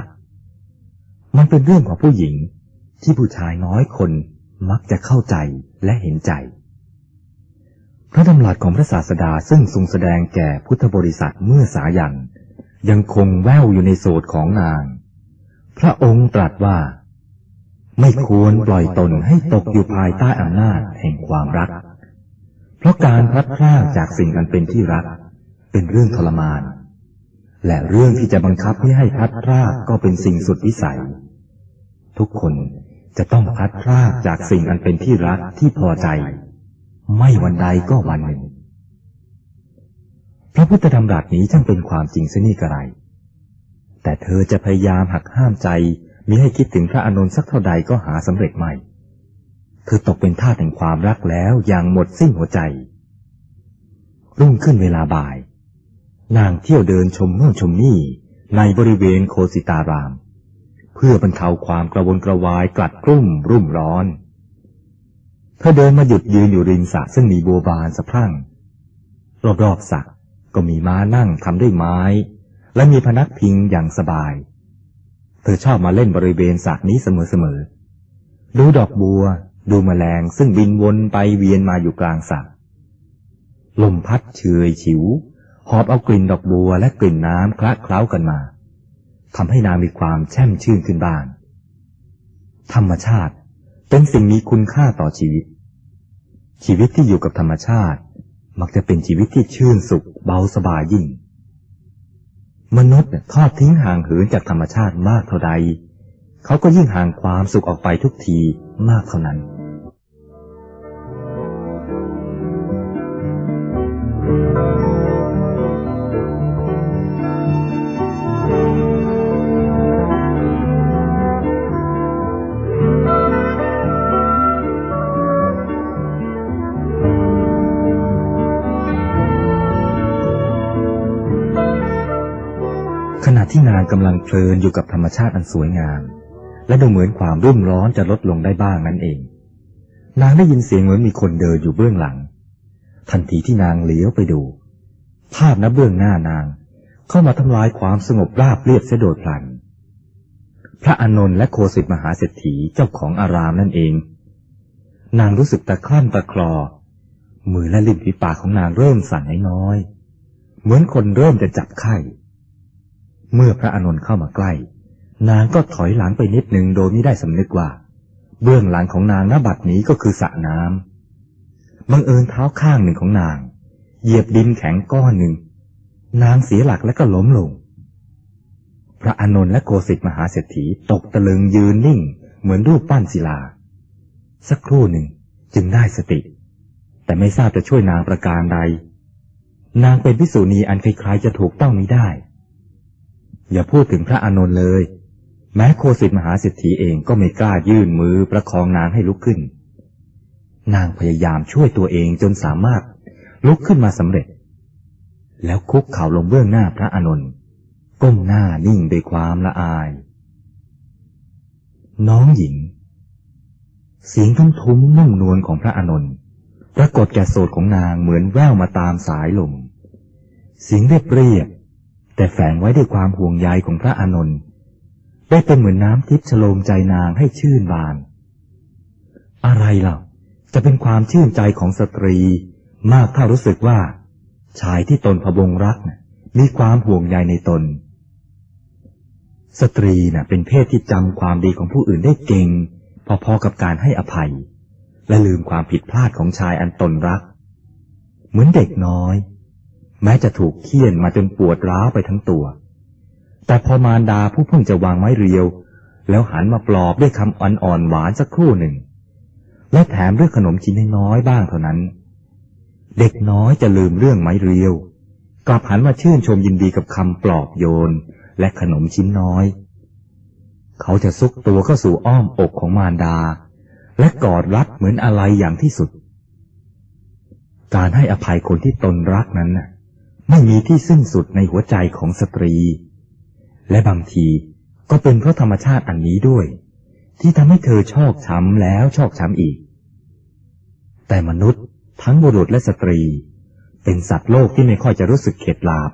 มันเป็นเรื่องของผู้หญิงที่ผู้ชายน้อยคนมักจะเข้าใจและเห็นใจ พระดำรัสของพระศาสดาซึ่งทรงแสดงแก่พุทธบริษัทเมื่อสายันยังคงแววอยู่ในโสดของนาง พระองค์ตรัสว่า ไม่ควรปล่อยตนให้ตกอยู่ภายใต้อำนาจแห่งความรัก เพราะการพลัดพรากจากสิ่งอันเป็นที่รัก เป็นเรื่องทรมาน และเรื่องที่จะบังคับให้ให้พลัดพรากก็เป็นสิ่งสุดวิสัย ทุกคนจะต้องพลัดพรากจากสิ่งอันเป็นที่รักที่พอใจ ไม่วันใดก็วันหนึ่ง พระพุทธดำรัสนี้ช่างเป็นความจริงเสนี่กระไร แต่เธอจะพยายามหักห้ามใจมิให้คิดถึงพระอานนท์สักเท่าใดก็หาสำเร็จไม่ เธอตกเป็นทาสแห่งความรักแล้วอย่างหมดสิ้นหัวใจ รุ่งขึ้นเวลาบ่าย นางเที่ยวเดินชมโน่นชมนี่ในบริเวณโคสิตาราม เพื่อบรรเทาความกระวนกระวายกลัดกลุ่มรุ่มร้อน เธอเดินมาหยุดยืนอยู่ริมสระซึ่งมีบัวบานสะพรั่ง รอบๆสระก็มีม้านั่งทำด้วยไม้ และมีพนักพิงอย่างสบาย เธอชอบมาเล่นบริเวณสระนี้เสมอๆดูดอกบัว ดูแมลงซึ่งบินวนไปเวียนมาอยู่กลางสระลมพัดเฉยฉิว หอบเอากลิ่นดอกบัวและกลิ่นน้ำคละเคล้ากันมาทำให้นางมีความแช่มชื่นขึ้นบ้าง ธรรมชาติ เป็นสิ่งมีคุณค่าต่อชีวิต ชีวิตที่อยู่กับธรรมชาติ มักจะเป็นชีวิตที่ชื่นสุขเบาสบายยิ่ง มนุษย์ทอดทิ้งห่างเหินจากธรรมชาติมากเท่าใด เขาก็ยิ่งห่างความสุขออกไปทุกทีมากเท่านั้น กำลังเพลินอยู่กับธรรมชาติอันสวยงาม และดูเหมือนความรุ่มร้อนจะลดลงได้บ้างนั่นเอง นางได้ยินเสียงเหมือนมีคนเดินอยู่เบื้องหลัง ทันทีที่นางเลี้ยวไปดู ภาพณเบื้องหน้านาง เข้ามาทำลายความสงบราบเรียบเสียโดยพลัน พระอนนท์และโคสิตมหาเศรษฐีเจ้าของอารามนั่นเอง นางรู้สึกตะคลั่นตะคลอ มือและลิ้นฝีปากของนางเริ่มสั่นน้อยๆเหมือนคนเริ่มจะจับไข้ เมื่อพระอานนท์เข้ามาใกล้ นางก็ถอยหลังไปนิดหนึ่งโดยไม่ได้สำนึกว่า เบื้องหลังของนางณบัดนี้ก็คือสระน้ำบังเอิญเท้าข้างหนึ่งของนาง เหยียบดินแข็งก้อนหนึ่ง นางเสียหลักและก็ล้มลง พระอานนท์และโกสิตมหาเศรษฐีตกตะลึงยืนนิ่ง เหมือนรูปปั้นศิลา สักครู่หนึ่งจึงได้สติ แต่ไม่ทราบจะช่วยนางประการใด นางเป็นพิสูณีอันใครๆจะถูกต้องนี้ได้ อย่าพูดถึงพระอานนท์เลย แม้โคสิตมหาเศรษฐีเองก็ไม่กล้ายื่นมือประคองนางให้ลุกขึ้น นางพยายามช่วยตัวเองจนสามารถลุกขึ้นมาสำเร็จ แล้วคุกเข่าลงเบื้องหน้าพระอานนท์ก้มหน้านิ่งด้วยความละอาย น้องหญิง เสียงทุ้มทุ้มนุ่มนวลของพระอานนท์ปรากฏแก่โสดของนางเหมือนแว่วมาตามสายลมเสียงเรียบเรียบ แต่แฝงไว้ด้วยความห่วงใยของพระอานนท์ได้เป็นเหมือนน้ำทิพย์ฉโลมใจนางให้ชื่นบาน อะไรล่ะ จะเป็นความชื่นใจของสตรี มากเท่ารู้สึกว่า ชายที่ตนพบงรักนะมีความห่วงใยในตน สตรีนะ่ะ เป็นเพศที่จำความดีของผู้อื่นได้เก่ง พอๆกับการให้อภัย และลืมความผิดพลาดของชายอันตนรัก เหมือนเด็กน้อย แม้จะถูกเคี่ยนมาจนปวดร้าวไปทั้งตัว แต่พอมารดาผู้เพิ่งจะวางไม้เรียว แล้วหันมาปลอบด้วยคำอ่อนๆหวานสักครู่หนึ่ง และแถมเรื่องขนมชิ้นน้อยบ้างเท่านั้น เด็กน้อยจะลืมเรื่องไม้เรียว กลับหันมาชื่นชมยินดีกับคำปลอบโยนและขนมชิ้นน้อย เขาจะซุกตัวเข้าสู่อ้อมอกของมารดา และกอดรัดเหมือนอะไรอย่างที่สุด การให้อภัยคนที่ตนรักนั้นน่ะ ไม่มีที่สิ้นสุดในหัวใจของสตรี และบางทีก็เป็นเพราะธรรมชาติอันนี้ด้วย ที่ทำให้เธอชอกช้ำแล้วชอกช้ำอีก แต่มนุษย์ทั้งบุรุษและสตรี เป็นสัตว์โลกที่ไม่ค่อยจะรู้สึกเข็ดลาบ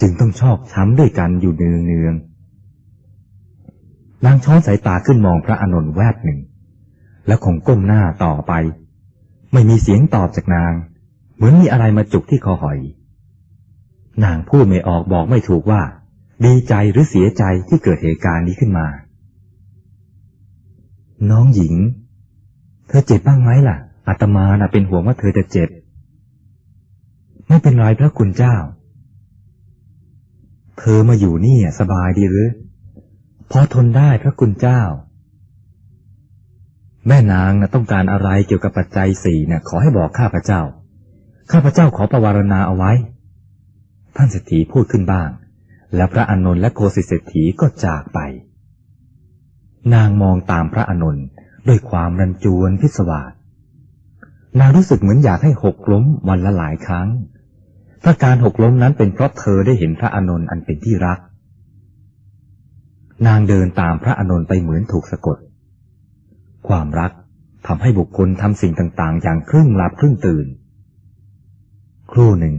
จึงต้องชอกช้ำด้วยกันอยู่เนืองเนืองนางช้อนสายตาขึ้นมองพระอานนท์แวบหนึ่ง แล้วคงก้มหน้าต่อไป ไม่มีเสียงตอบจากนาง เหมือนมีอะไรมาจุกที่คอหอย นางพูดไม่ออกบอกไม่ถูกว่า ดีใจหรือเสียใจที่เกิดเหตุการณ์นี้ขึ้นมา น้องหญิง เธอเจ็บบ้างไหมล่ะอาตมาน่ะเป็นห่วงว่าเธอจะเจ็บ ไม่เป็นไรพระคุณเจ้า เธอมาอยู่นี่สบายดีหรือพอทนได้พระคุณเจ้า แม่นางนะต้องการอะไรเกี่ยวกับปัจจัยสี่นี่ยขอให้บอกข้าพเจ้า ข้าพเจ้าขอประวารณาเอาไว้ ท่านเศรษฐีพูดขึ้นบ้าง แล้วพระอานนท์และโคสิเศรษฐีก็จากไป นางมองตามพระอานนท์ด้วยความรันจวนพิศวาสนางรู้สึกเหมือนอยากให้หกล้มวันละหลายครั้งถ้าการหกล้มนั้นเป็นเพราะเธอได้เห็นพระอานนท์อันเป็นที่รัก นางเดินตามพระอานนท์ไปเหมือนถูกสะกด ความรักทำให้บุคคลทำสิ่งต่างๆ อย่างครึ่งหลับครึ่งตื่น ครู่หนึ่ง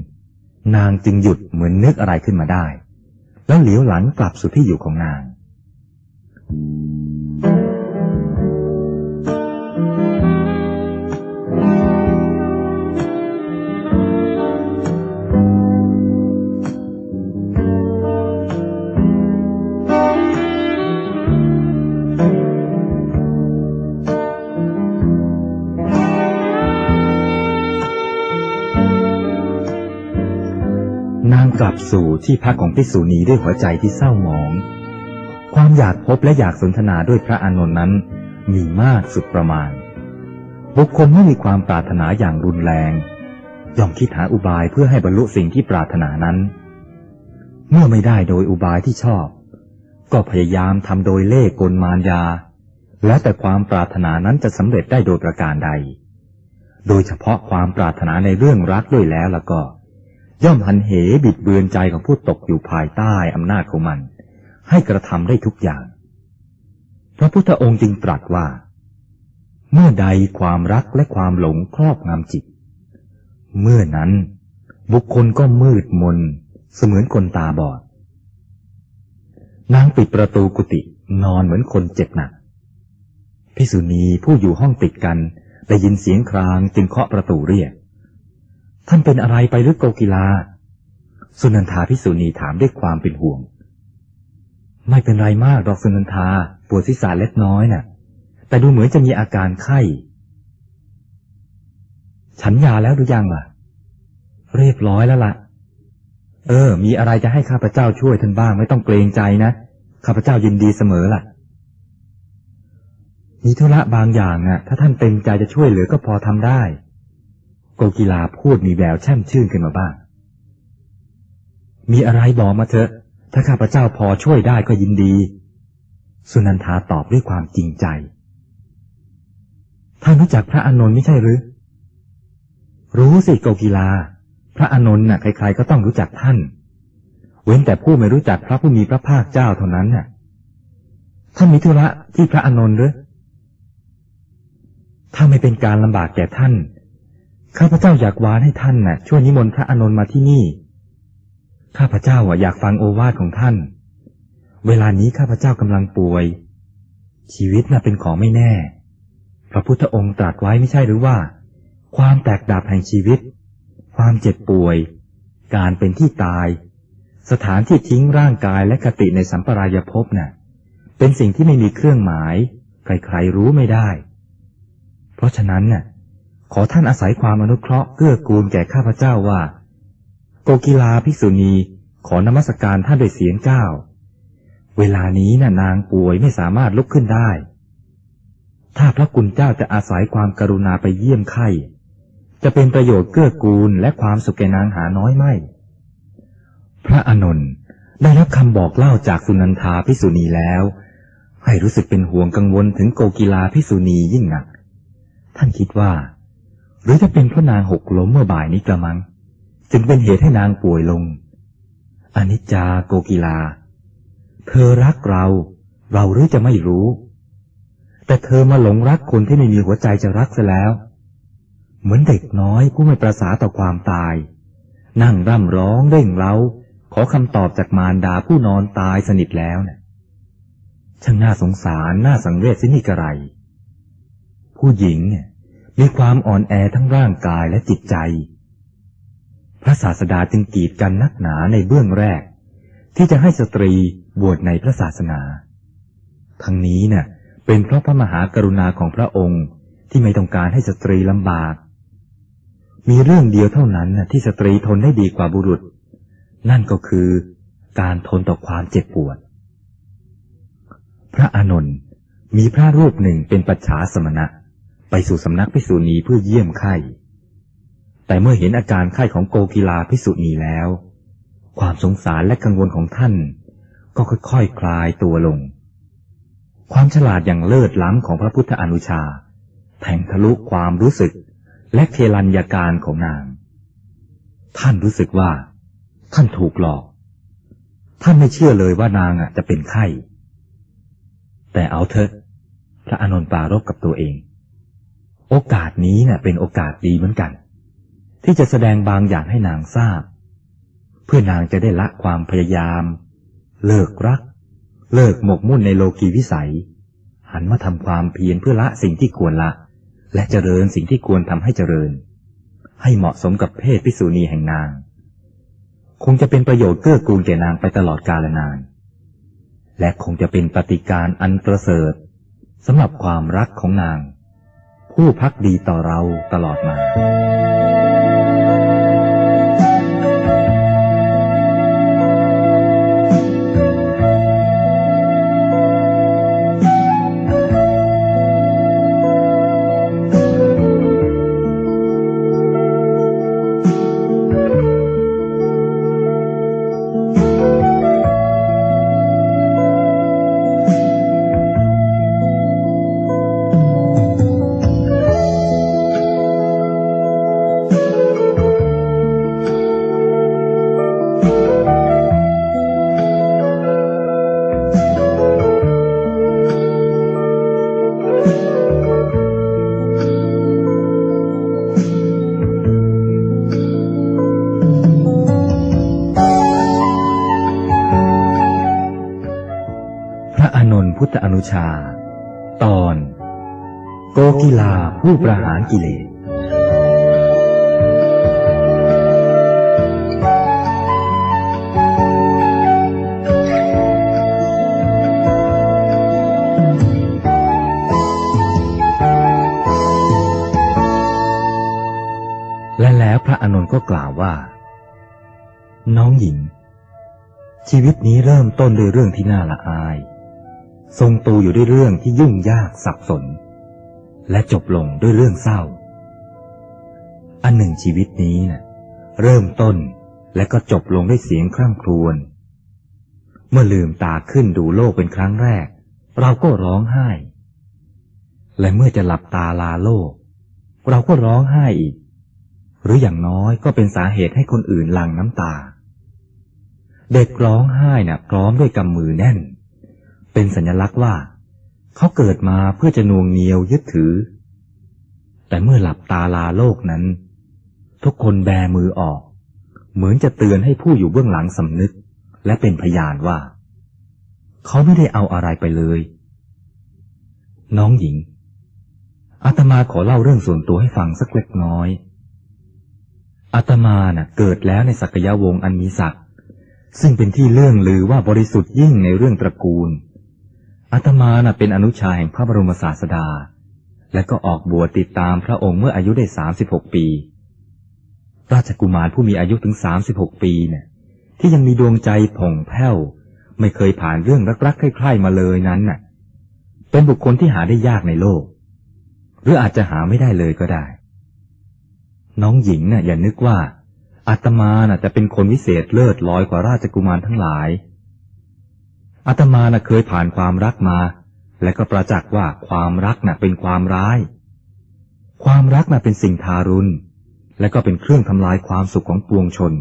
นางจึงหยุดเหมือนนึกอะไรขึ้นมาได้ แล้วเหลียวหลังกลับสู่ที่อยู่ของนาง กลับสู่ที่พักของภิกษุณีด้วยหัวใจที่เศร้าหมอง ความอยากพบและอยากสนทนาด้วยพระอานนท์นั้น มีมากสุดประมาณ บุคคลไม่มีความปรารถนาอย่างรุนแรง ย่อมคิดหาอุบายเพื่อให้บรรลุสิ่งที่ปรารถนานั้น เมื่อไม่ได้โดยอุบายที่ชอบ ก็พยายามทำโดยเล่กลมารยา แล้วแต่ความปรารถนานั้นจะสำเร็จได้โดยประการใด โดยเฉพาะความปรารถนาในเรื่องรักด้วยแล้วแล้วก็ ย่อมหันเหบิดเบือนใจของผู้ตกอยู่ภายใต้อำนาจของมัน ให้กระทำได้ทุกอย่าง พระพุทธองค์จึงตรัสว่า เมื่อใดความรักและความหลงครอบงำจิต เมื่อนั้น บุคคลก็มืดมน เสมือนคนตาบอด นางปิดประตูกุฏินอนเหมือนคนเจ็บหนักพิสุณีผู้อยู่ห้องติดกันได้ยินเสียงครางจึงเคาะประตูเรียก ท่านเป็นอะไรไปหรือโกกีลา สุนันทาพิสุณีถามด้วยความเป็นห่วง ไม่เป็นไรมากดอกสุนันทาปวดศีรษะเล็กน้อยนะ่ะ แต่ดูเหมือนจะมีอาการไข้ ฉันยาแล้วหรือยังล่ะ เรียบร้อยแล้วละ่ะ เออ มีอะไรจะให้ข้าพเจ้าช่วยท่านบ้างไม่ต้องเกรงใจนะ ข้าพเจ้ายินดีเสมอล่ะมีธุระบางอย่างน่ะ ถ้าท่านเต็มใจจะช่วยเหลือก็พอทำได้ กกีลาพูดมีแววแช่มชื่นขึ้นมาบ้าง มีอะไรบอกมาเถอะ ถ้าข้าพเจ้าพอช่วยได้ก็ยินดี สุนันทาตอบด้วยความจริงใจท่านรู้จักพระอานนท์ไม่ใช่หรือ รู้สิโกกีลาพระอานนท์น่ะใครๆก็ต้องรู้จักท่าน เว้นแต่ผู้ไม่รู้จักพระผู้มีพระภาคเจ้าเท่านั้นน่ะ ท่านมีธุระที่พระอานนท์หรือ ถ้าไม่เป็นการลำบากแก่ท่าน ข้าพเจ้าอยากวานให้ท่านน่ะ ช่วยนิมนต์พระอานนท์มาที่นี่ ข้าพเจ้าอยากฟังโอวาทของท่าน เวลานี้ข้าพเจ้ากำลังป่วย ชีวิตน่ะเป็นของไม่แน่ พระพุทธองค์ตรัสไว้ไม่ใช่หรือว่า ความแตกดับแห่งชีวิต ความเจ็บป่วย การเป็นที่ตาย สถานที่ทิ้งร่างกายและคติในสัมปรายภพน่ะ เป็นสิ่งที่ไม่มีเครื่องหมาย ใครๆรู้ไม่ได้ เพราะฉะนั้นน่ะ ขอท่านอาศัยความอนุเคราะห์เกื้อกูลแก่ข้าพเจ้าว่า โกกีลาภิกษุณีขอนมัสการท่านด้วยเสียงเก้าเวลานี้น่ะนางป่วยไม่สามารถลุกขึ้นได้ ถ้าพระคุณเจ้าจะอาศัยความกรุณาไปเยี่ยมไข้ จะเป็นประโยชน์เกื้อกูลและความสุขแก่นางหาน้อยไม่ พระอนนท์ได้รับคำบอกเล่าจากสุนันทาพิสุณีแล้ว ให้รู้สึกเป็นห่วงกังวลถึงโกกีลาพิสุณียิ่งหนัก ท่านคิดว่า หรือจะเป็นเพราะนางหกล้มเมื่อบ่ายนี้กระมัง จึงเป็นเหตุให้นางป่วยลงอนิจจาโกกีลา เธอรักเรา เราหรือจะไม่รู้ แต่เธอมาหลงรักคนที่ไม่มีหัวใจจะรักซะแล้ว เหมือนเด็กน้อยผู้ไม่ประสาต่อความตาย นั่งร่ำร้องเร่งเร้า ขอคำตอบจากมารดาผู้นอนตายสนิทแล้วเนะ่ยช่างน่าสงสารน่าสังเวชสินี่กระไร ผู้หญิงเนี่ย มีความอ่อนแอทั้งร่างกายและจิตใจ พระศาสดาจึงกีดกันนักหนาในเบื้องแรก ที่จะให้สตรีบวชในพระศาสนา ทั้งนี้เนะ่ยเป็นเพราะพระมหากรุณาของพระองค์ที่ไม่ต้องการให้สตรีลำบาก มีเรื่องเดียวเท่านั้นนะที่สตรีทนได้ดีกว่าบุรุษ นั่นก็คือการทนต่อความเจ็บปวด พระอานนท์มีพระรูปหนึ่งเป็นปัจฉาสมณะ ไปสู่สำนักพิสุณีเพื่อเยี่ยมไข้ แต่เมื่อเห็นอาการไข้ของโกกีลาพิสุณีแล้ว ความสงสารและกังวลของท่าน ก็ค่อยๆคคลายตัวลง ความฉลาดอย่างเลิศล้ำของพระพุทธอนุชา แทงทะลุความรู้สึกและเคลัญญาการของนาง ท่านรู้สึกว่า ท่านถูกหลอก ท่านไม่เชื่อเลยว่านางอะจะเป็นไข้ แต่เอาเถอะพระอานนท์ปารบกับตัวเอง โอกาสนี้เนะ่ยเป็นโอกาสดีเหมือนกัน ที่จะแสดงบางอย่างให้นางทราบ เพื่อนางจะได้ละความพยายาม เลิกรัก เลิกหมกมุ่นในโลกีวิสัย หันมาทำความเพียรเพื่อละสิ่งที่ควรละ และเจริญสิ่งที่ควรทำให้เจริญ ให้เหมาะสมกับเพศพิสูณีแห่งนาง คงจะเป็นประโยชน์เกื้อกูลแก่นางไปตลอดกาลนาน และคงจะเป็นปฏิการอันประเสริฐสำหรับความรักของนาง ผู้พักดีต่อเราตลอดมา กกีลาผู้ประหารกิเลสและแล้วพระอานนท์ก็กล่าวว่า น้องหญิง ชีวิตนี้เริ่มต้นด้วยเรื่องที่น่าละอาย ทรงตูอยู่ด้วยเรื่องที่ยุ่งยากสับสน และจบลงด้วยเรื่องเศร้า อันหนึ่งชีวิตนี้นะ่ะเริ่มต้นและก็จบลงด้วยเสียงคร่ำครวญ เมื่อลืมตาขึ้นดูโลกเป็นครั้งแรก เราก็ร้องไห้ และเมื่อจะหลับตาลาโลก เราก็ร้องไห้อีก หรืออย่างน้อยก็เป็นสาเหตุให้คนอื่นหลั่งน้ำตา เด็กร้องไห้นะ่ะพร้อมด้วยกำมือแน่น เป็นสัญลักษณ์ว่า เขาเกิดมาเพื่อจะนวงเหนียวยึดถือ แต่เมื่อหลับตาลาโลกนั้น ทุกคนแบมือออก เหมือนจะเตือนให้ผู้อยู่เบื้องหลังสำนึก และเป็นพยานว่า เขาไม่ได้เอาอะไรไปเลย น้องหญิงอาตมาขอเล่าเรื่องส่วนตัวให้ฟังสักเล็กน้อยอาตมาน่ะเกิดแล้วในศักยาวงศ์อันมีศักดิ์ซึ่งเป็นที่เรื่องลือว่าบริสุทธิ์ยิ่งในเรื่องตระกูล อาตมาน่ะเป็นอนุชาแห่งพระบรมศาสดา และก็ออกบวชติดตามพระองค์เมื่ออายุได้สามสิบหกปี ราชกุมารผู้มีอายุถึงสามสิบหกปีเนี่ยที่ยังมีดวงใจผ่องแผ้ว ไม่เคยผ่านเรื่องรักๆใคร่ๆมาเลยนั้นน่ะ เป็นบุคคลที่หาได้ยากในโลก หรืออาจจะหาไม่ได้เลยก็ได้ น้องหญิงน่ะอย่านึกว่าอาตมาน่ะจะเป็นคนวิเศษเลิศลอยกว่าราชกุมารทั้งหลาย อาตมาน่ะเคยผ่านความรักมา และก็ประจักษ์ว่าความรักน่ะเป็นความร้าย ความรักน่ะเป็นสิ่งทารุณ และก็เป็นเครื่องทำลายความสุขของปวงชน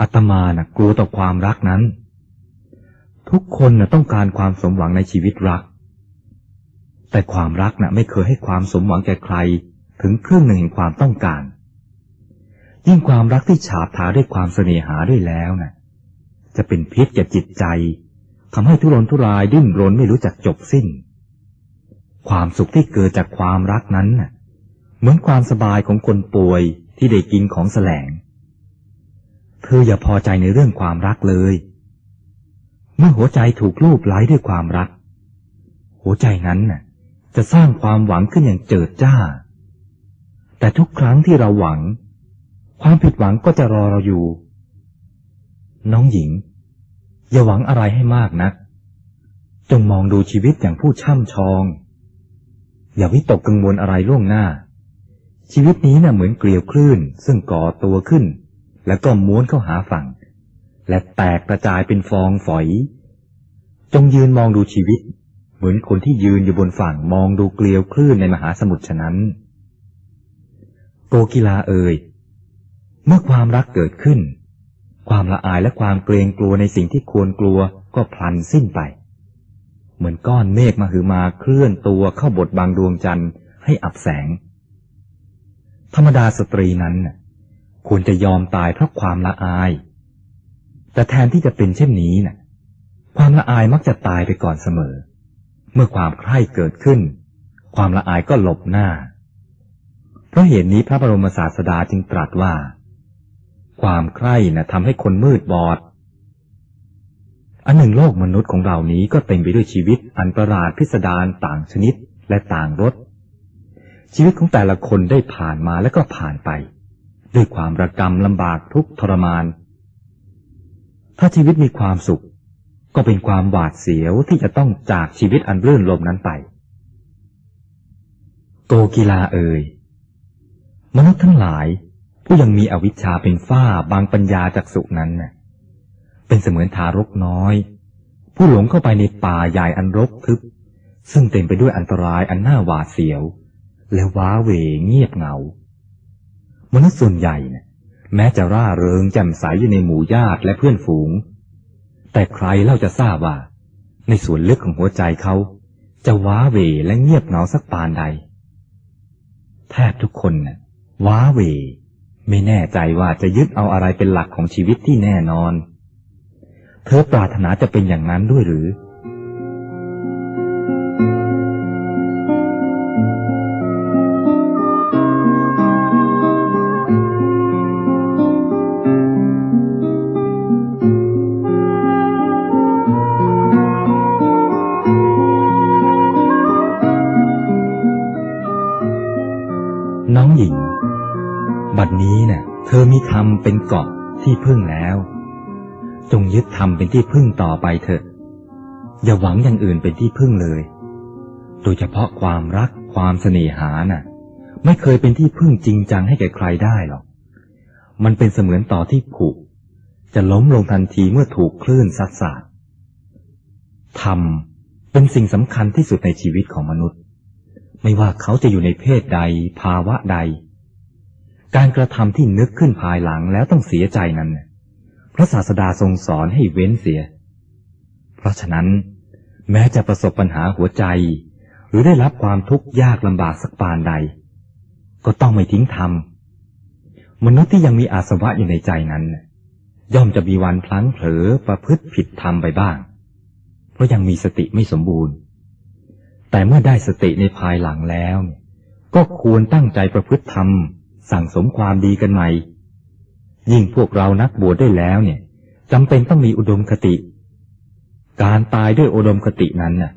อาตมาน่ะกลัวต่อความรักนั้น ทุกคนน่ะต้องการความสมหวังในชีวิตรัก แต่ความรักน่ะไม่เคยให้ความสมหวังแก่ใคร ถึงครึ่งหนึ่งแห่งความต้องการ ยิ่งความรักที่ฉาบทาด้วยความเสน่หาด้วยแล้วน่ะ จะเป็นพิษแก่จิตใจทำให้ทุรนทุรายดิ้นรนไม่รู้จักจบสิ้น ความสุขที่เกิดจากความรักนั้นเหมือนความสบายของคนป่วยที่ได้กินของแสลง เธออย่าพอใจในเรื่องความรักเลย เมื่อหัวใจถูกลูบไล้ด้วยความรัก หัวใจนั้นน่ะจะสร้างความหวังขึ้นอย่างเจิดจ้า แต่ทุกครั้งที่เราหวัง ความผิดหวังก็จะรอเราอยู่ น้องหญิง อย่าหวังอะไรให้มากนัก จงมองดูชีวิตอย่างผู้ช่ำชอง อย่าวิตกกังวลอะไรล่วงหน้า ชีวิตนี้น่ะเหมือนเกลียวคลื่น ซึ่งก่อตัวขึ้น แล้วก็ม้วนเข้าหาฝั่ง และแตกกระจายเป็นฟองฝอย จงยืนมองดูชีวิต เหมือนคนที่ยืนอยู่บนฝั่งมองดูเกลียวคลื่นในมหาสมุทรฉะนั้น โกกีลาเอ่ยเมื่อความรักเกิดขึ้น ความละอายและความเกรงกลัวในสิ่งที่ควรกลัวก็พลันสิ้นไป เหมือนก้อนเมฆมาหือมาเคลื่อนตัวเข้าบดบังดวงจันทร์ให้อับแสง ธรรมดาสตรีนั้นควรจะยอมตายเพราะความละอาย แต่แทนที่จะเป็นเช่นนี้น่ะ ความละอายมักจะตายไปก่อนเสมอ เมื่อความใคร่เกิดขึ้น ความละอายก็หลบหน้า เพราะเหตุนี้พระบรมศาสดาจึงตรัสว่า ความใคร่นะทำให้คนมืดบอด อันหนึ่งโลกมนุษย์ของเรานี้ก็เต็มไปด้วยชีวิตอันประหลาดพิสดารต่างชนิดและต่างรส ชีวิตของแต่ละคนได้ผ่านมาและก็ผ่านไป ด้วยความระกำลำบากทุกทรมาน ถ้าชีวิตมีความสุข ก็เป็นความหวาดเสียวที่จะต้องจากชีวิตอันรื่นรมนั้นไป โกกีลาเอ่ยมนุษย์ทั้งหลาย ผู้ยังมีอวิชชาเป็นฝ้าบางปัญญาจากสุนั้นน่ะ เป็นเสมือนทารกน้อย ผู้หลงเข้าไปในป่าใหญ่อันรกทึบ ซึ่งเต็มไปด้วยอันตรายอันน่าหวาดเสียว และว้าเหวเงียบเหงามนุษย์ส่วนใหญ่แม้จะร่าเริงแจ่มใสอยู่ในหมู่ญาติและเพื่อนฝูง แต่ใครเล่าจะทราบว่า ในส่วนลึกของหัวใจเขา จะว้าเหวและเงียบเหงาสักปานใด แทบทุกคนนะว้าเหว ไม่แน่ใจว่าจะยึดเอาอะไรเป็นหลักของชีวิตที่แน่นอน เธอปรารถนาจะเป็นอย่างนั้นด้วยหรือ เธอมีธรรมเป็นเกาะที่พึ่งแล้ว จงยึดธรรมเป็นที่พึ่งต่อไปเถอะ อย่าหวังอย่างอื่นเป็นที่พึ่งเลย โดยเฉพาะความรักความเสน่หาน่ะ ไม่เคยเป็นที่พึ่งจริงจังให้แก่ใครได้หรอก มันเป็นเสมือนต่อที่ผูก จะล้มลงทันทีเมื่อถูกคลื่นซัดสาดธรรมเป็นสิ่งสำคัญที่สุดในชีวิตของมนุษย์ ไม่ว่าเขาจะอยู่ในเพศใด ภาวะใด การกระทำที่นึกขึ้นภายหลังแล้วต้องเสียใจนั้น พระศาสดาทรงสอนให้เว้นเสีย เพราะฉะนั้น แม้จะประสบปัญหาหัวใจ หรือได้รับความทุกข์ยากลำบากสักปานใด ก็ต้องไม่ทิ้งธรรม มนุษย์ที่ยังมีอาสวะอยู่ในใจนั้น ย่อมจะมีวันพลั้งเผลอประพฤติผิดธรรมไปบ้าง เพราะยังมีสติไม่สมบูรณ์ แต่เมื่อได้สติในภายหลังแล้ว ก็ควรตั้งใจประพฤติธรรม สั่งสมความดีกันใหม่ ยิ่งพวกเรานักบวชได้แล้วเนี่ยจำเป็นต้องมีอุดมคติ การตายด้วยอุดมคตินั้นน่ะ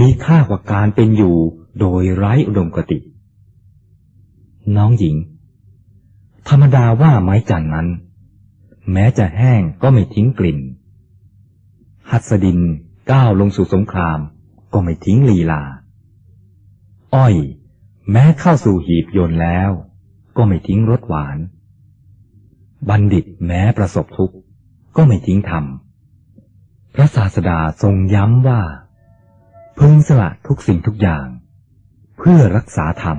มีค่ากว่าการเป็นอยู่โดยไร้อุดมคติ น้องหญิง ธรรมดาว่าไม้จันนั้น แม้จะแห้งก็ไม่ทิ้งกลิ่น หัสดินก้าวลงสู่สงคราม ก็ไม่ทิ้งลีลา อ้อย แม้เข้าสู่หีบโยนแล้ว ก็ไม่ทิ้งรสหวาน บัณฑิตแม้ประสบทุกข์ก็ไม่ทิ้งธรรม พระศาสดาทรงย้ำว่า พึงสละทุกสิ่งทุกอย่าง เพื่อรักษาธรรม